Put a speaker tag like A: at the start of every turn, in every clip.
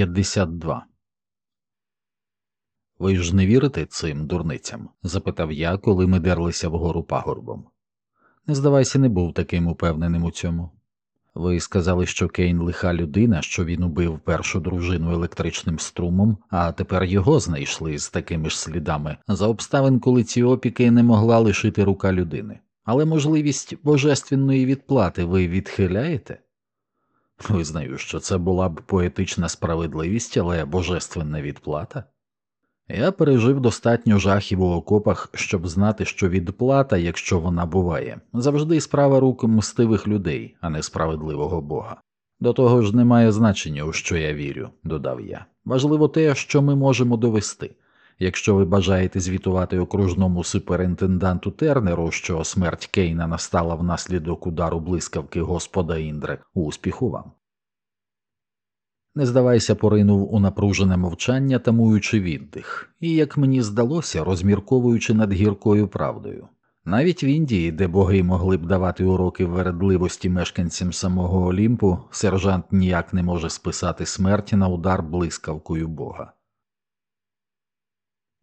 A: 52 Ви ж не вірите цим дурницям? запитав я, коли ми дерлися вгору пагорбом. Не здавайся, не був таким упевненим у цьому. Ви сказали, що Кейн лиха людина, що він убив першу дружину електричним струмом, а тепер його знайшли з такими ж слідами за обставин, коли ці опіки не могла лишити рука людини. Але можливість божественної відплати ви відхиляєте? Визнаю, що це була б поетична справедливість, але божественна відплата. Я пережив достатньо жахів у окопах, щоб знати, що відплата, якщо вона буває, завжди справа рук мстивих людей, а не справедливого Бога. До того ж немає значення, у що я вірю, додав я. Важливо те, що ми можемо довести. Якщо ви бажаєте звітувати окружному суперінтенданту Тернеру, що смерть Кейна настала внаслідок удару блискавки господа Індре, успіху вам. Не здавайся, поринув у напружене мовчання, тамуючи віддих, і, як мені здалося, розмірковуючи над гіркою правдою. Навіть в Індії, де боги могли б давати уроки вередливості мешканцям самого Олімпу, сержант ніяк не може списати смерті на удар блискавкою бога.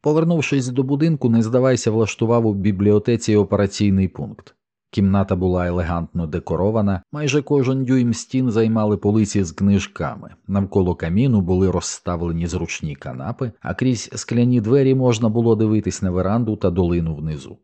A: Повернувшись до будинку, не здавайся, влаштував у бібліотеці операційний пункт. Кімната була елегантно декорована, майже кожен дюйм стін займали полиці з книжками, навколо каміну були розставлені зручні канапи, а крізь скляні двері можна було дивитись на веранду та долину внизу.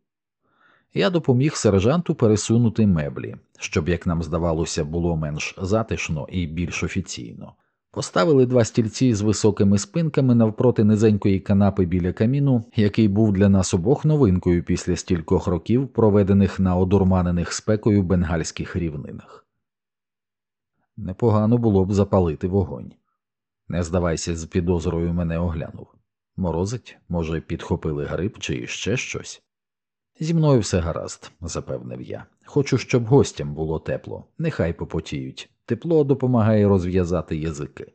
A: Я допоміг сержанту пересунути меблі, щоб, як нам здавалося, було менш затишно і більш офіційно. Поставили два стільці з високими спинками навпроти низенької канапи біля каміну, який був для нас обох новинкою після стількох років, проведених на одурманених спекою бенгальських рівнинах. Непогано було б запалити вогонь. Не здавайся, з підозрою мене оглянув. Морозить, може, підхопили гриб чи ще щось. Зі мною все гаразд, запевнив я. Хочу, щоб гостям було тепло, нехай попотіють. Тепло допомагає розв'язати язики.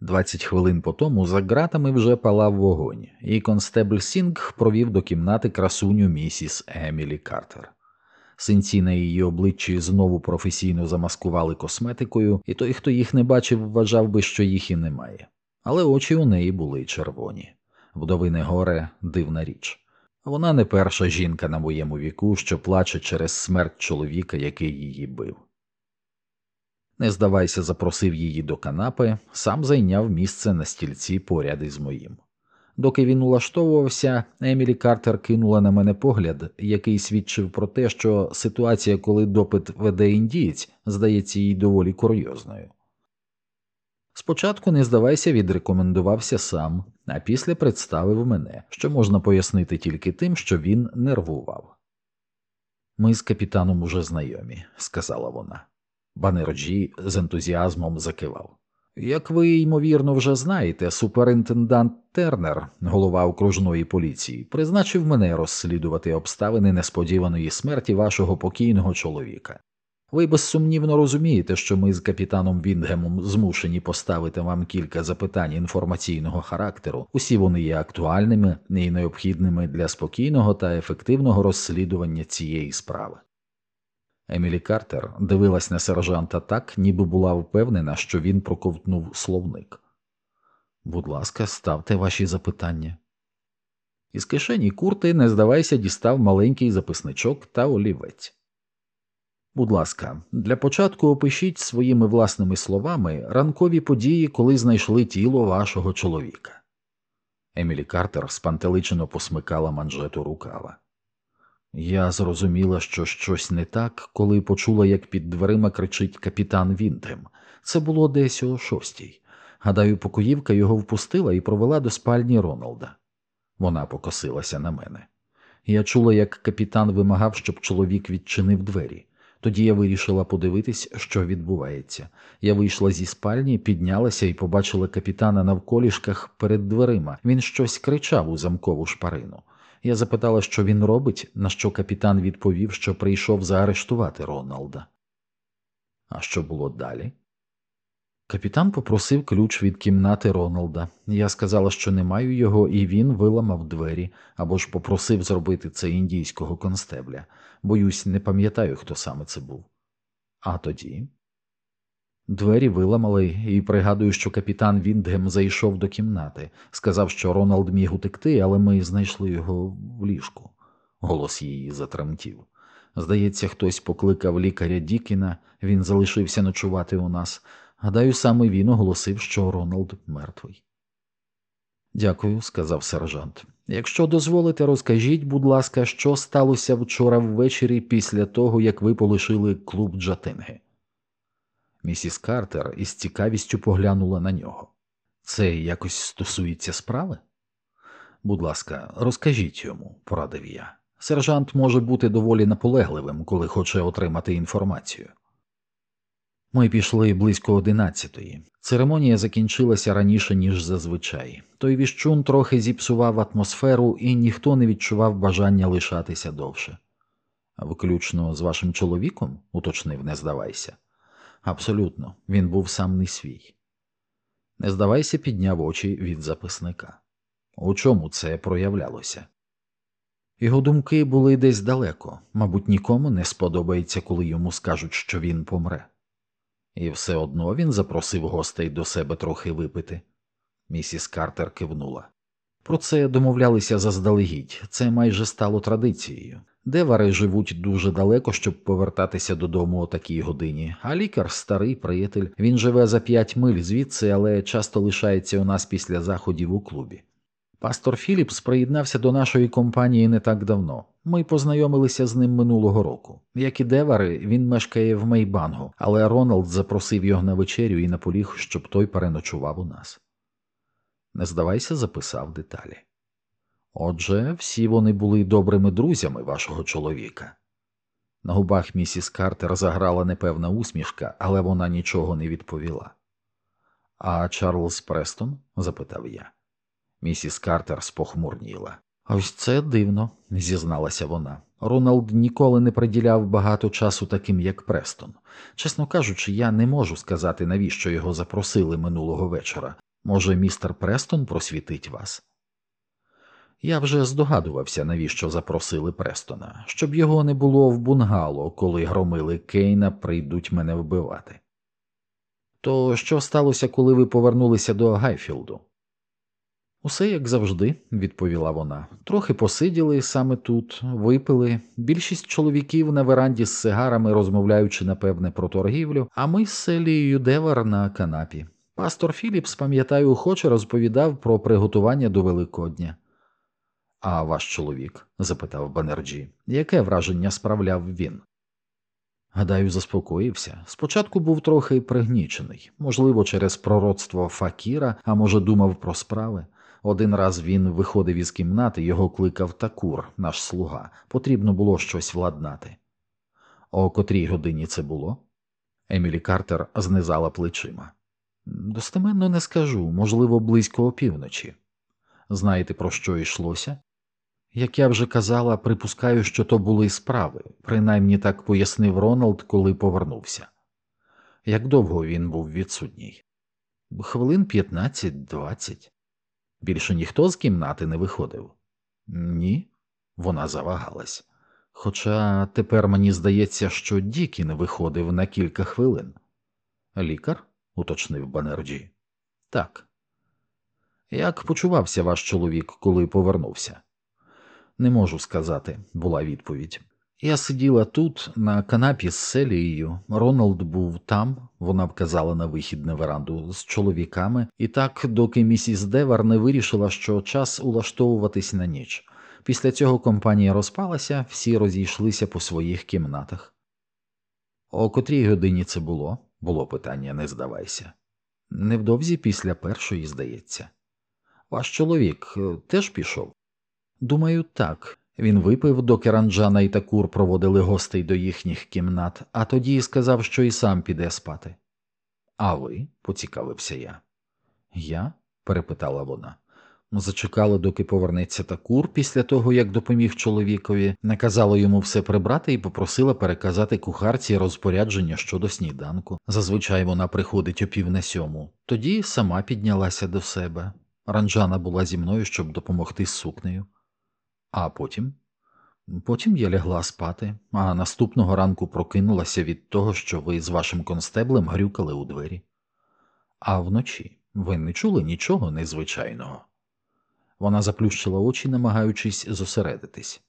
A: Двадцять хвилин по тому за ґратами вже палав вогонь, і констебль Сінг провів до кімнати красуню місіс Емілі Картер. Синці на її обличчі знову професійно замаскували косметикою, і той, хто їх не бачив, вважав би, що їх і немає. Але очі у неї були червоні. Вдовине горе дивна річ. Вона не перша жінка на моєму віку, що плаче через смерть чоловіка, який її бив. Не здавайся, запросив її до канапи, сам зайняв місце на стільці поряд із моїм. Доки він улаштовувався, Емілі Картер кинула на мене погляд, який свідчив про те, що ситуація, коли допит веде індієць, здається їй доволі курйозною. Спочатку, не здавайся, відрекомендувався сам, а після представив мене, що можна пояснити тільки тим, що він нервував. Ми з капітаном уже знайомі, сказала вона. Банерджі з ентузіазмом закивав. Як ви, ймовірно, вже знаєте, суперінтендант Тернер, голова окружної поліції, призначив мене розслідувати обставини несподіваної смерті вашого покійного чоловіка. Ви безсумнівно розумієте, що ми з капітаном Вінгемом змушені поставити вам кілька запитань інформаційного характеру, усі вони є актуальними і необхідними для спокійного та ефективного розслідування цієї справи. Емілі Картер дивилась на сержанта так, ніби була впевнена, що він проковтнув словник. Будь ласка, ставте ваші запитання. Із кишені курти, не здавайся, дістав маленький записничок та олівець. Будь ласка, для початку опишіть своїми власними словами ранкові події, коли знайшли тіло вашого чоловіка. Емілі Картер спантеличено посмикала манжету рукава. Я зрозуміла, що щось не так, коли почула, як під дверима кричить капітан Вінтем. Це було десь о шостій. Гадаю, покоївка його впустила і провела до спальні Роналда. Вона покосилася на мене. Я чула, як капітан вимагав, щоб чоловік відчинив двері. Тоді я вирішила подивитись, що відбувається. Я вийшла зі спальні, піднялася і побачила капітана на вколішках перед дверима. Він щось кричав у замкову шпарину. Я запитала, що він робить, на що капітан відповів, що прийшов заарештувати Роналда. А що було далі? Капітан попросив ключ від кімнати Роналда. Я сказала, що не маю його, і він виламав двері або ж попросив зробити це індійського констебля. Боюсь, не пам'ятаю, хто саме це був. А тоді. Двері виламали, і пригадую, що капітан Віндгем зайшов до кімнати, сказав, що Роналд міг утекти, але ми знайшли його в ліжку. Голос її затремтів. Здається, хтось покликав лікаря Дікіна, він залишився ночувати у нас. Гадаю, саме він оголосив, що Роналд мертвий. Дякую, сказав сержант. Якщо дозволите, розкажіть, будь ласка, що сталося вчора ввечері після того, як ви полишили клуб Джатинги. Місіс Картер із цікавістю поглянула на нього. Це якось стосується справи? Будь ласка, розкажіть йому, порадив я. Сержант може бути доволі наполегливим, коли хоче отримати інформацію. Ми пішли близько одинадцятої. Церемонія закінчилася раніше, ніж зазвичай. Той віщун трохи зіпсував атмосферу, і ніхто не відчував бажання лишатися довше. Виключно з вашим чоловіком, уточнив, не здавайся. Абсолютно, він був сам не свій. Не здавайся, підняв очі від записника. У чому це проявлялося? Його думки були десь далеко, мабуть, нікому не сподобається, коли йому скажуть, що він помре. І все одно він запросив гостей до себе трохи випити. Місіс Картер кивнула. Про це домовлялися заздалегідь, це майже стало традицією. Девари живуть дуже далеко, щоб повертатися додому о такій годині, а лікар старий приятель. Він живе за п'ять миль звідси, але часто лишається у нас після заходів у клубі. Пастор Філіпс приєднався до нашої компанії не так давно. Ми познайомилися з ним минулого року. Як і Девари, він мешкає в Мейбангу, але Роналд запросив його на вечерю і наполіг, щоб той переночував у нас. Не здавайся, записав деталі. Отже, всі вони були добрими друзями вашого чоловіка. На губах місіс Картер заграла непевна усмішка, але вона нічого не відповіла. А Чарльз Престон? запитав я. Місіс Картер спохмурніла. Ось це дивно, зізналася вона. Роналд ніколи не приділяв багато часу таким, як Престон. Чесно кажучи, я не можу сказати, навіщо його запросили минулого вечора. Може, містер Престон просвітить вас? Я вже здогадувався, навіщо запросили Престона, щоб його не було в бунгало, коли громили Кейна, прийдуть мене вбивати. То що сталося, коли ви повернулися до Гайфілду? Усе як завжди, відповіла вона. Трохи посиділи саме тут, випили. Більшість чоловіків на веранді з сигарами, розмовляючи, напевне, про торгівлю, а ми з Селією Девар на канапі. Пастор Філіпс, пам'ятаю, охоче розповідав про приготування до Великодня. А ваш чоловік? запитав Банерджі, яке враження справляв він? Гадаю, заспокоївся. Спочатку був трохи пригнічений, можливо, через пророцтво Факіра, а може, думав про справи. Один раз він виходив із кімнати, його кликав Такур, наш слуга, потрібно було щось владнати. О котрій годині це було? Емілі Картер знизала плечима. Достеменно не скажу, можливо, близько опівночі. Знаєте, про що йшлося? Як я вже казала, припускаю, що то були справи, принаймні так пояснив Роналд, коли повернувся. Як довго він був відсутній? Хвилин 15-20. Більше ніхто з кімнати не виходив? Ні, вона завагалась. Хоча тепер мені здається, що Дікін виходив на кілька хвилин. Лікар? уточнив Банерджі. Так. Як почувався ваш чоловік, коли повернувся? Не можу сказати, була відповідь. Я сиділа тут, на канапі з Селією. Роналд був там, вона вказала на вихід на веранду з чоловіками, і так, доки місіс Девар не вирішила, що час улаштовуватись на ніч. Після цього компанія розпалася, всі розійшлися по своїх кімнатах. О котрій годині це було? було питання, не здавайся. Невдовзі після першої, здається. Ваш чоловік е, теж пішов? Думаю, так. Він випив, доки Ранджана і Такур проводили гостей до їхніх кімнат, а тоді сказав, що і сам піде спати. А ви? поцікавився я. Я? перепитала вона. Зачекала, доки повернеться Такур після того, як допоміг чоловікові, наказала йому все прибрати і попросила переказати кухарці розпорядження щодо сніданку. Зазвичай вона приходить о пів на сьому. Тоді сама піднялася до себе. Ранджана була зі мною, щоб допомогти з сукнею. А потім Потім я лягла спати, а наступного ранку прокинулася від того, що ви з вашим констеблем грюкали у двері. А вночі ви не чули нічого незвичайного. Вона заплющила очі, намагаючись зосередитись.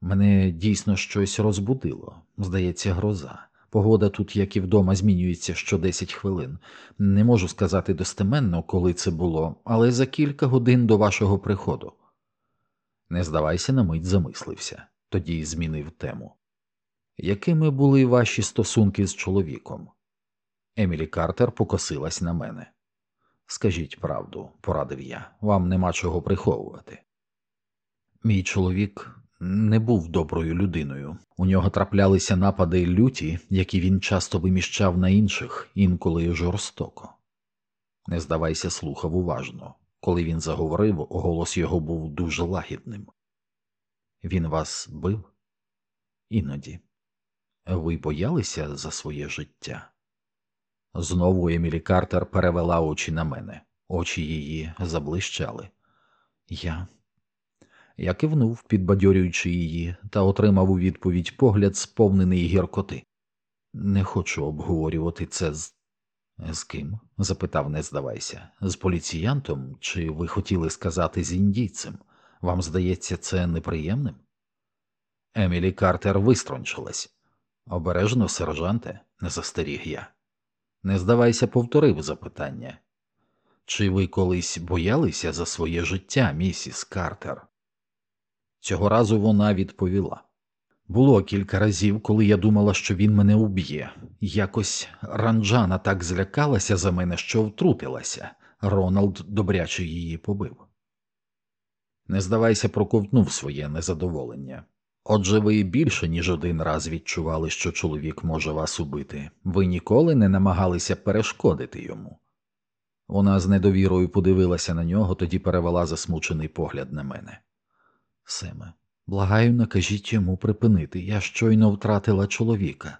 A: Мене дійсно щось розбудило, здається, гроза. Погода тут, як і вдома, змінюється що 10 хвилин. Не можу сказати достеменно, коли це було, але за кілька годин до вашого приходу. Не здавайся, на мить замислився, тоді змінив тему. Якими були ваші стосунки з чоловіком? Емілі Картер покосилась на мене. Скажіть правду, порадив я, вам нема чого приховувати. Мій чоловік не був доброю людиною. У нього траплялися напади люті, які він часто виміщав на інших, інколи жорстоко. Не здавайся, слухав уважно. Коли він заговорив, голос його був дуже лагідним. Він вас бив? Іноді. Ви боялися за своє життя? Знову Емілі Картер перевела очі на мене, очі її заблищали. Я я кивнув, підбадьорюючи її, та отримав у відповідь погляд, сповнений гіркоти. Не хочу обговорювати це з. З ким? запитав, не здавайся, з поліціянтом, чи ви хотіли сказати з індійцем? Вам здається, це неприємним? Емілі Картер вистрончилась. Обережно, сержанте, не застеріг я. Не здавайся, повторив запитання. Чи ви колись боялися за своє життя, місіс Картер? Цього разу вона відповіла. Було кілька разів, коли я думала, що він мене уб'є. Якось ранджана так злякалася за мене, що втрутилася. Роналд добряче її побив. Не здавайся, проковтнув своє незадоволення. Отже, ви більше, ніж один раз відчували, що чоловік може вас убити, ви ніколи не намагалися перешкодити йому. Вона з недовірою подивилася на нього, тоді перевела засмучений погляд на мене. Семе, благаю, накажіть йому припинити, я щойно втратила чоловіка.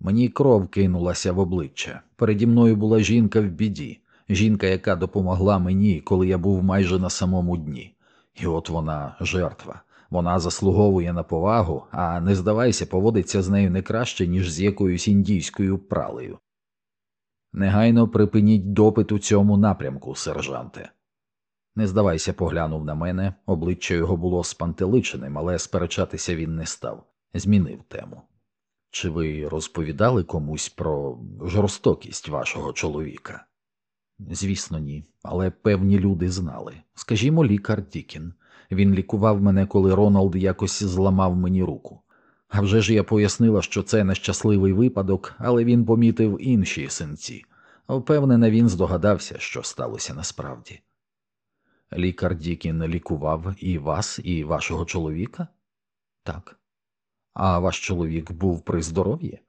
A: Мені кров кинулася в обличчя. Переді мною була жінка в біді, жінка, яка допомогла мені, коли я був майже на самому дні. І от вона жертва. Вона заслуговує на повагу, а не здавайся, поводиться з нею не краще, ніж з якоюсь індійською пралею. Негайно припиніть допит у цьому напрямку, сержанте. Не здавайся, поглянув на мене, обличчя його було спантеличеним, але сперечатися він не став, змінив тему. Чи ви розповідали комусь про жорстокість вашого чоловіка? Звісно, ні, але певні люди знали. Скажімо, лікар Дікін. Він лікував мене, коли Роналд якось зламав мені руку. А вже ж я пояснила, що це нещасливий випадок, але він помітив інші синці. Впевнена, він здогадався, що сталося насправді. Лікар Дікін лікував і вас, і вашого чоловіка? Так. А ваш чоловік був при здоров'ї?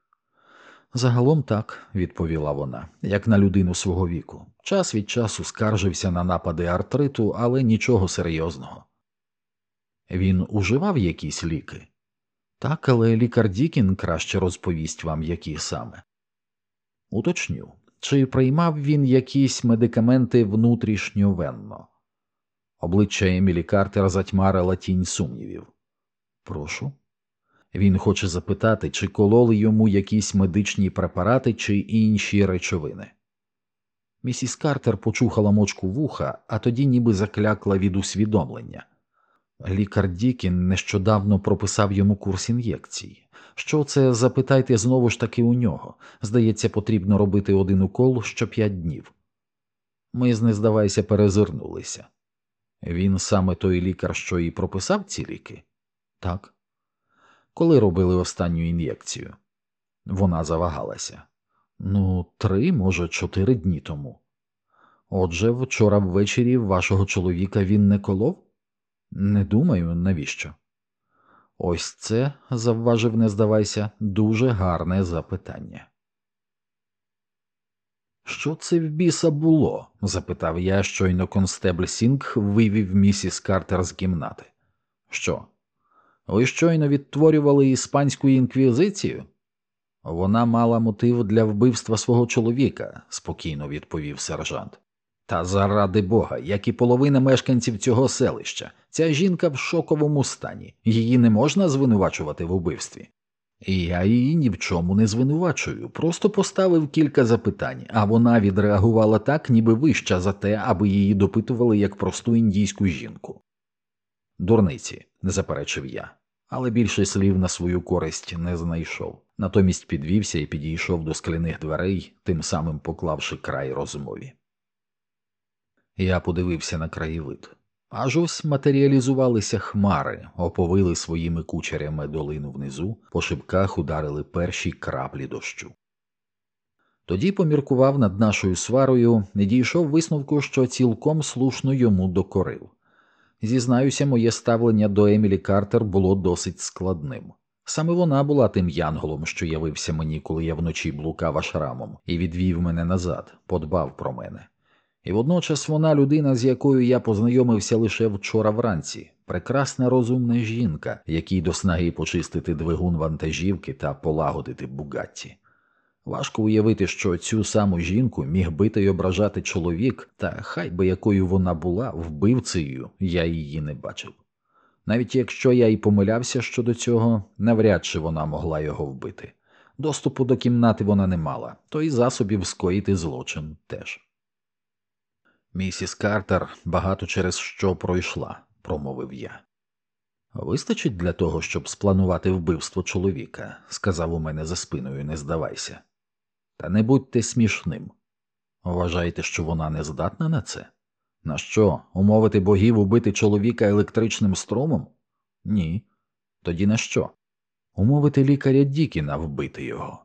A: Загалом так, відповіла вона, як на людину свого віку. Час від часу скаржився на напади артриту, але нічого серйозного. Він уживав якісь ліки? Так, але лікар Дікін краще розповість вам, які саме. Уточню, чи приймав він якісь медикаменти внутрішньовенно? Обличчя Емілі Картер затьмарила тінь сумнівів. Прошу. Він хоче запитати, чи кололи йому якісь медичні препарати чи інші речовини. Місіс Картер почухала мочку вуха, а тоді ніби заклякла від усвідомлення. Лікар Дікін нещодавно прописав йому курс ін'єкцій. Що це запитайте знову ж таки у нього. Здається, потрібно робити один укол що п'ять днів. Ми, не здавайся, перезирнулися. Він саме той лікар, що і прописав ці ліки? Так. Коли робили останню ін'єкцію? Вона завагалася. Ну, три, може, чотири дні тому. Отже, вчора ввечері вашого чоловіка він не колов? Не думаю, навіщо? Ось це, завважив, не здавайся, дуже гарне запитання. Що це в біса було? запитав я, щойно констебль Сінг вивів місіс Картер з кімнати. Що? Ви щойно відтворювали іспанську інквізицію? Вона мала мотив для вбивства свого чоловіка, спокійно відповів сержант. Та заради бога, як і половина мешканців цього селища, ця жінка в шоковому стані, її не можна звинувачувати в убивстві. І я її ні в чому не звинувачую, просто поставив кілька запитань, а вона відреагувала так, ніби вища за те, аби її допитували як просту індійську жінку. Дурниці, заперечив я, але більше слів на свою користь не знайшов. Натомість підвівся і підійшов до скляних дверей, тим самим поклавши край розмові. Я подивився на краєвид. Аж ось матеріалізувалися хмари, оповили своїми кучерями долину внизу, по шибках ударили перші краплі дощу. Тоді поміркував над нашою сварою і дійшов висновку, що цілком слушно йому докорив. Зізнаюся, моє ставлення до Емілі Картер було досить складним. Саме вона була тим янголом, що явився мені, коли я вночі блукав ашрамом, і відвів мене назад, подбав про мене. І водночас вона людина, з якою я познайомився лише вчора вранці, прекрасна розумна жінка, якій до снаги почистити двигун вантажівки та полагодити бугатті. Важко уявити, що цю саму жінку міг бити й ображати чоловік, та хай би якою вона була, вбивцею я її не бачив. Навіть якщо я й помилявся щодо цього, навряд чи вона могла його вбити. Доступу до кімнати вона не мала, то й засобів скоїти злочин теж. Місіс Картер багато через що пройшла, промовив я. Вистачить для того, щоб спланувати вбивство чоловіка, сказав у мене за спиною, не здавайся. Та не будьте смішним. Вважаєте, що вона не здатна на це? На що, умовити богів убити чоловіка електричним струмом? Ні. Тоді на що? Умовити лікаря Дікіна вбити його.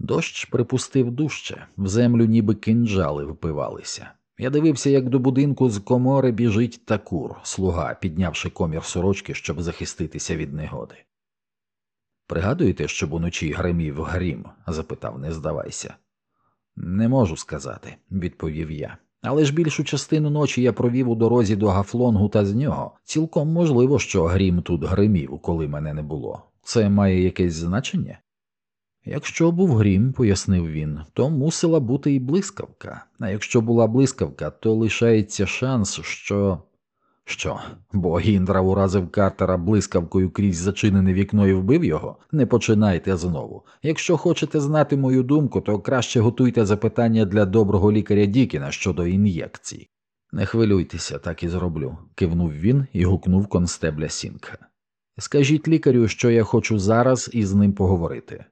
A: Дощ припустив дужче, в землю ніби кинджали впивалися. Я дивився, як до будинку з комори біжить такур, слуга, піднявши комір сорочки, щоб захиститися від негоди. Пригадуєте, щоб уночі гримів грім? запитав, не здавайся. Не можу сказати, відповів я. Але ж більшу частину ночі я провів у дорозі до гафлонгу та з нього. Цілком можливо, що грім тут гримів, коли мене не було. Це має якесь значення? Якщо був грім, пояснив він, то мусила бути і блискавка, а якщо була блискавка, то лишається шанс, що. Що, бо Гіндра уразив Картера блискавкою крізь зачинене вікно і вбив його? Не починайте знову. Якщо хочете знати мою думку, то краще готуйте запитання для доброго лікаря Дікіна щодо ін'єкцій. Не хвилюйтеся, так і зроблю, кивнув він і гукнув констебля Сінка. Скажіть лікарю, що я хочу зараз із ним поговорити.